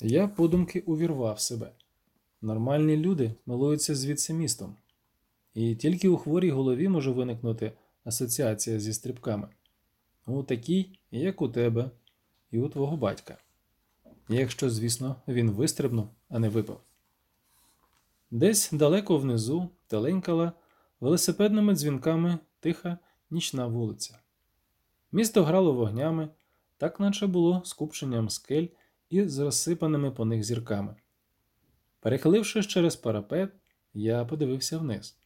Я подумки увірвав себе. Нормальні люди милуються звідси містом. І тільки у хворій голові може виникнути асоціація зі стрибками. У такій, як у тебе, і у твого батька. Якщо, звісно, він вистрибнув, а не випав. Десь далеко внизу теленькала велосипедними дзвінками тиха нічна вулиця. Місто грало вогнями, так наче було скупченням скель і з розсипаними по них зірками. Перехилившись через парапет, я подивився вниз.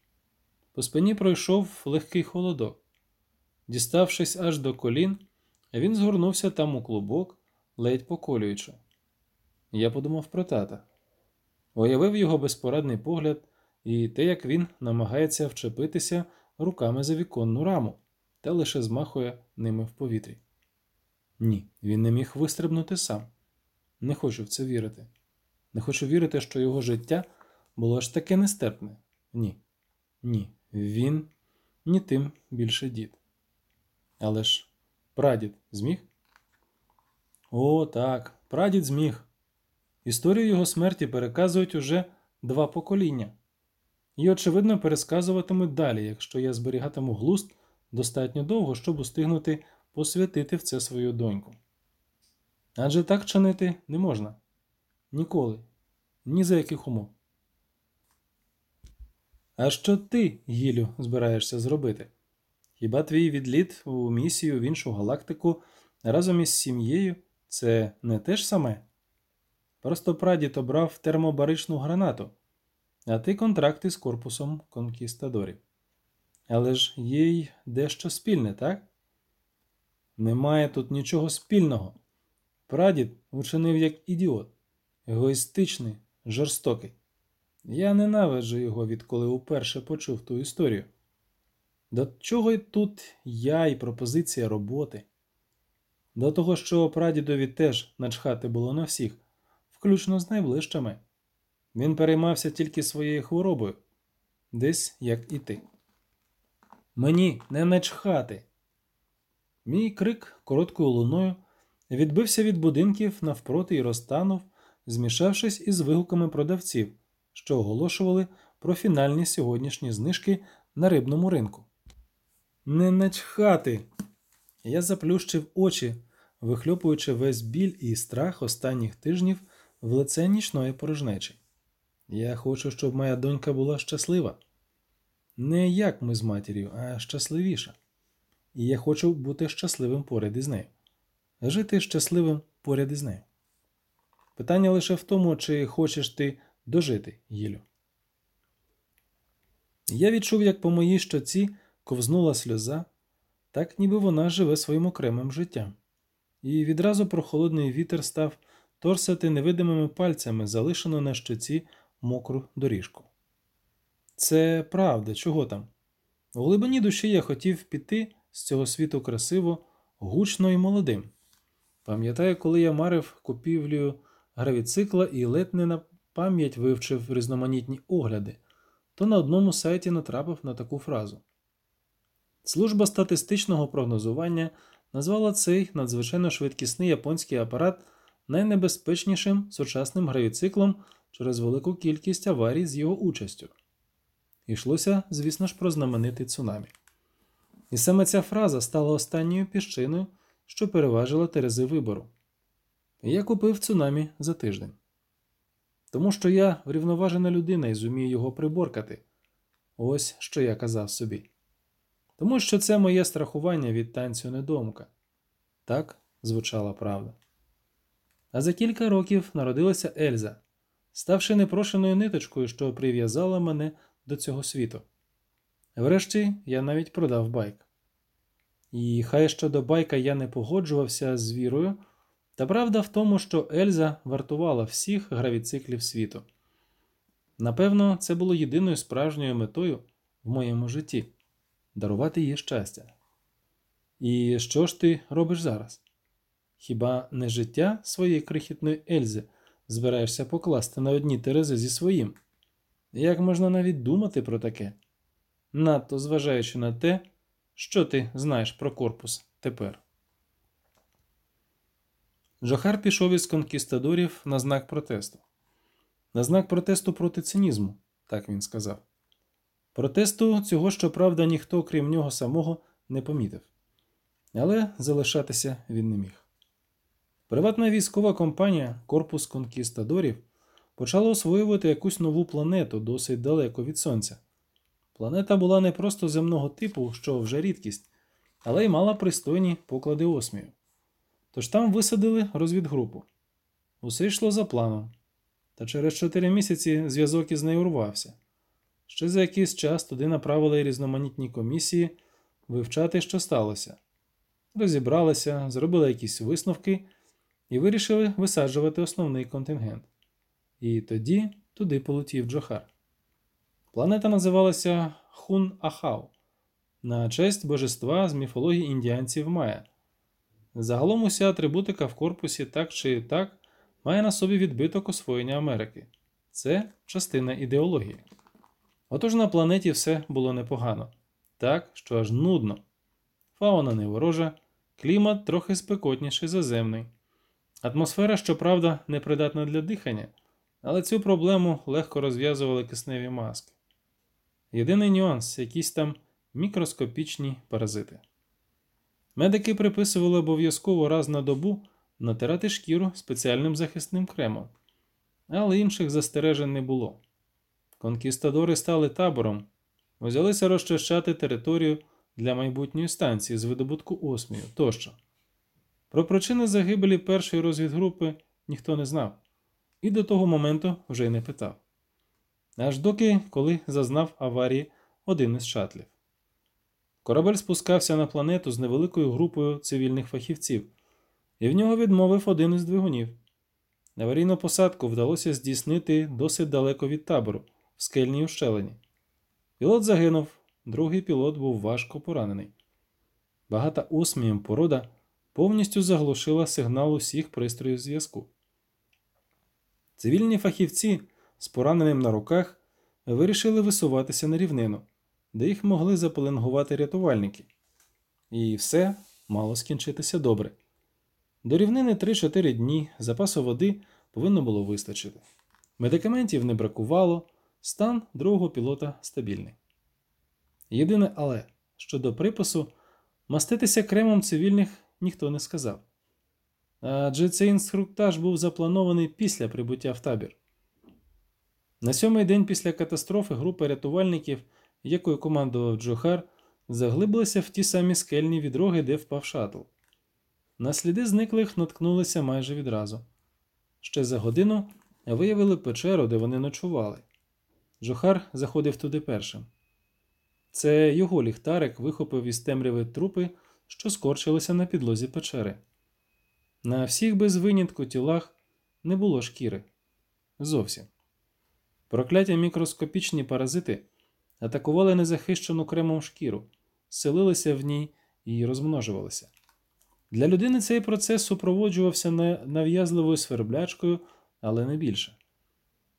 По спині пройшов легкий холодок. Діставшись аж до колін, він згорнувся там у клубок, ледь поколюючи. Я подумав про тата. Уявив його безпорадний погляд і те, як він намагається вчепитися руками за віконну раму та лише змахує ними в повітрі. Ні, він не міг вистрибнути сам. Не хочу в це вірити. Не хочу вірити, що його життя було аж таке нестерпне. Ні. Ні. Він ні тим більше дід. Але ж прадід зміг? О, так, прадід зміг. Історію його смерті переказують уже два покоління. І, очевидно, пересказуватимуть далі, якщо я зберігатиму глузд достатньо довго, щоб устигнути посвятити в це свою доньку. Адже так чинити не можна. Ніколи. Ні за яких умов. А що ти, Гілю, збираєшся зробити? Хіба твій відліт у місію в іншу галактику разом із сім'єю це не те ж саме? Просто прадід обрав термобаричну гранату, а ти контракти з корпусом конкістадорів. Але ж є й дещо спільне, так? Немає тут нічого спільного. Прадід учинив як ідіот, егоїстичний, жорстокий. Я ненавиджу його, відколи уперше почув ту історію. До чого й тут я і пропозиція роботи? До того, що прадідові теж начхати було на всіх, включно з найближчими. Він переймався тільки своєю хворобою, десь як і ти. Мені не начхати. Мій крик короткою луною відбився від будинків навпроти і розтанув, змішавшись із вигуками продавців, що оголошували про фінальні сьогоднішні знижки на рибному ринку. Не начхати. Я заплющив очі, вихльопуючи весь біль і страх останніх тижнів в лице нічної порожнечі. Я хочу, щоб моя донька була щаслива. Не як ми з матір'ю, а щасливіша. І я хочу бути щасливим поряд із нею. Жити щасливим поряд із нею. Питання лише в тому, чи хочеш ти дожити, Гілю. Я відчув, як по моїй щоці ковзнула сльоза, так ніби вона живе своїм окремим життям, і відразу прохолодний вітер став торсати невидимими пальцями залишену на щоці мокру доріжку. Це правда, чого там? У глибині душі я хотів піти з цього світу красиво, гучно і молодим. Пам'ятаю, коли я марив купівлю гравіцикла і ледь не на пам'ять вивчив різноманітні огляди, то на одному сайті натрапив на таку фразу. Служба статистичного прогнозування назвала цей надзвичайно швидкісний японський апарат найнебезпечнішим сучасним гравіциклом через велику кількість аварій з його участю. Ішлося, звісно ж, про знаменитий цунамі. І саме ця фраза стала останньою піщиною, що переважила терези вибору. Я купив цунамі за тиждень. Тому що я врівноважена людина і зумію його приборкати. Ось що я казав собі. Тому що це моє страхування від танцю недомка. Так звучала правда. А за кілька років народилася Ельза, ставши непрошеною ниточкою, що прив'язала мене до цього світу. Врешті я навіть продав байк. І хай щодо байка я не погоджувався з вірою, та правда в тому, що Ельза вартувала всіх гравіциклів світу. Напевно, це було єдиною справжньою метою в моєму житті дарувати їй щастя. І що ж ти робиш зараз? Хіба не життя своєї крихітної Ельзи збираєшся покласти на одні терези зі своїм? Як можна навіть думати про таке? Надто зважаючи на те, що ти знаєш про корпус тепер. Джохар пішов із конкістадорів на знак протесту. На знак протесту проти цинізму, так він сказав. Протесту цього, щоправда, ніхто, крім нього самого, не помітив. Але залишатися він не міг. Приватна військова компанія Корпус Конкістадорів почала освоювати якусь нову планету досить далеко від Сонця. Планета була не просто земного типу, що вже рідкість, але й мала пристойні поклади осмію. Тож там висадили розвідгрупу. Усе йшло за планом. Та через чотири місяці зв'язок із нею урвався. Ще за якийсь час туди направили різноманітні комісії вивчати, що сталося. Розібралися, зробили якісь висновки і вирішили висаджувати основний контингент. І тоді туди полетів Джохар. Планета називалася Хун Ахау на честь божества з міфології індіанців Майя. Загалом уся атрибутика в корпусі так чи так має на собі відбиток освоєння Америки. Це частина ідеології. Отож на планеті все було непогано, так, що аж нудно. Фауна не ворожа, клімат трохи спекотніший за земний. Атмосфера, щоправда, непридатна для дихання, але цю проблему легко розв'язували кисневі маски. Єдиний нюанс якісь там мікроскопічні паразити. Медики приписували обов'язково раз на добу натирати шкіру спеціальним захисним кремом, але інших застережень не було. Конкістадори стали табором, взялися розчищати територію для майбутньої станції з видобутку осмію тощо. Про причини загибелі першої розвідгрупи ніхто не знав, і до того моменту вже й не питав. Аж доки коли зазнав аварії один із шатлів. Корабель спускався на планету з невеликою групою цивільних фахівців, і в нього відмовив один із двигунів. Аварійну посадку вдалося здійснити досить далеко від табору, в скельній ущелині. Пілот загинув, другий пілот був важко поранений. Багата осмієм порода повністю заглушила сигнал усіх пристроїв зв'язку. Цивільні фахівці з пораненим на руках вирішили висуватися на рівнину, де їх могли запеленгувати рятувальники. І все мало скінчитися добре. До рівнини 3-4 дні запасу води повинно було вистачити. Медикаментів не бракувало, стан другого пілота стабільний. Єдине але щодо припису, маститися кремом цивільних ніхто не сказав. Адже цей інструктаж був запланований після прибуття в табір. На сьомий день після катастрофи група рятувальників, якою командував Джохар, заглибилася в ті самі скельні відроги, де впав шатл. На сліди зниклих наткнулися майже відразу. Ще за годину виявили печеру, де вони ночували. Джохар заходив туди першим. Це його ліхтарик вихопив із темряви трупи, що скорчилися на підлозі печери. На всіх без винятку тілах не було шкіри. Зовсім. Прокляття мікроскопічні паразити атакували незахищену кремом шкіру, селилися в ній і розмножувалися. Для людини цей процес супроводжувався нав'язливою сверблячкою, але не більше.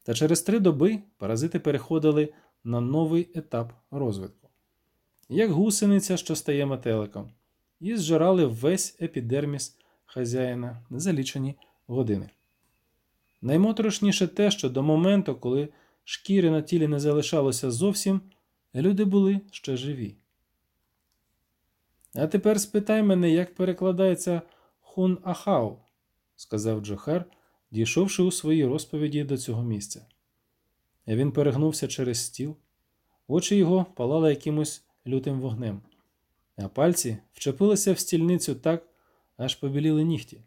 Та через три доби паразити переходили на новий етап розвитку, як гусениця, що стає метеликом, і зжирали весь епідерміс хазяїна за лічені години. Наймоторошніше те, що до моменту, коли шкіри на тілі не залишалося зовсім, люди були ще живі. А тепер спитай мене, як перекладається хун ахау, сказав Джохар, дійшовши у своїй розповіді до цього місця. Він перегнувся через стіл, очі його палали якимось лютим вогнем, а пальці вчепилися в стільницю так, аж побіліли нігті.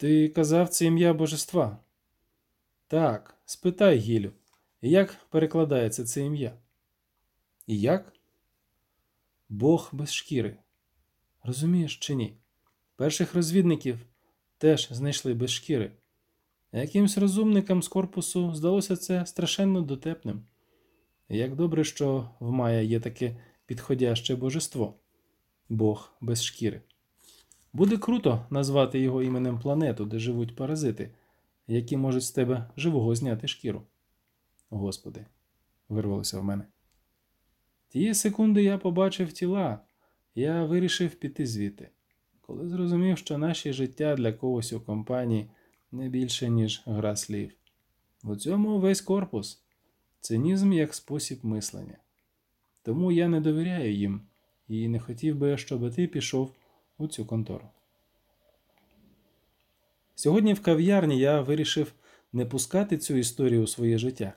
Ти казав це ім'я божества? Так, спитай, Гілю, як перекладається це ім'я? І як? Бог без шкіри. Розумієш чи ні? Перших розвідників теж знайшли без шкіри. Якимсь розумникам з корпусу здалося це страшенно дотепним. Як добре, що в Майя є таке підходяще божество Бог без шкіри. Буде круто назвати його іменем планету, де живуть паразити, які можуть з тебе живого зняти шкіру. Господи, вирвалося в мене. Тієї секунди я побачив тіла, я вирішив піти звідти. коли зрозумів, що наші життя для когось у компанії не більше, ніж гра слів. У цьому весь корпус цинізм як спосіб мислення. Тому я не довіряю їм і не хотів би, щоб ти пішов у цю контору. Сьогодні в кав'ярні я вирішив не пускати цю історію у своє життя,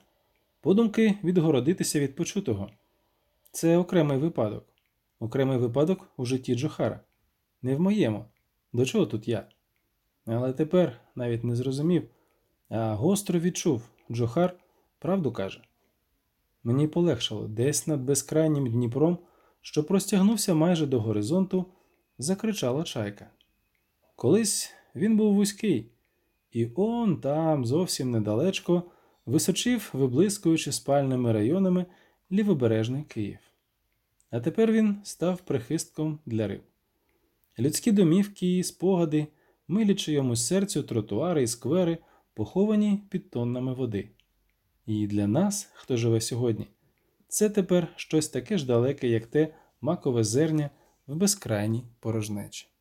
подумки відгородитися від почутого. Це окремий випадок, окремий випадок у житті Джохара. Не в моєму. До чого тут я? Але тепер навіть не зрозумів, а гостро відчув Джохар правду каже. Мені полегшало десь над безкрайнім Дніпром, що простягнувся майже до горизонту, закричала чайка. Колись він був вузький, і он там, зовсім недалечко, височив, виблискуючи спальними районами лівобережний Київ. А тепер він став прихистком для риб. Людські домівки і спогади, милячи йому серцю тротуари і сквери, поховані під тоннами води. І для нас, хто живе сьогодні, це тепер щось таке ж далеке, як те макове зерня в безкрайній порожнечі.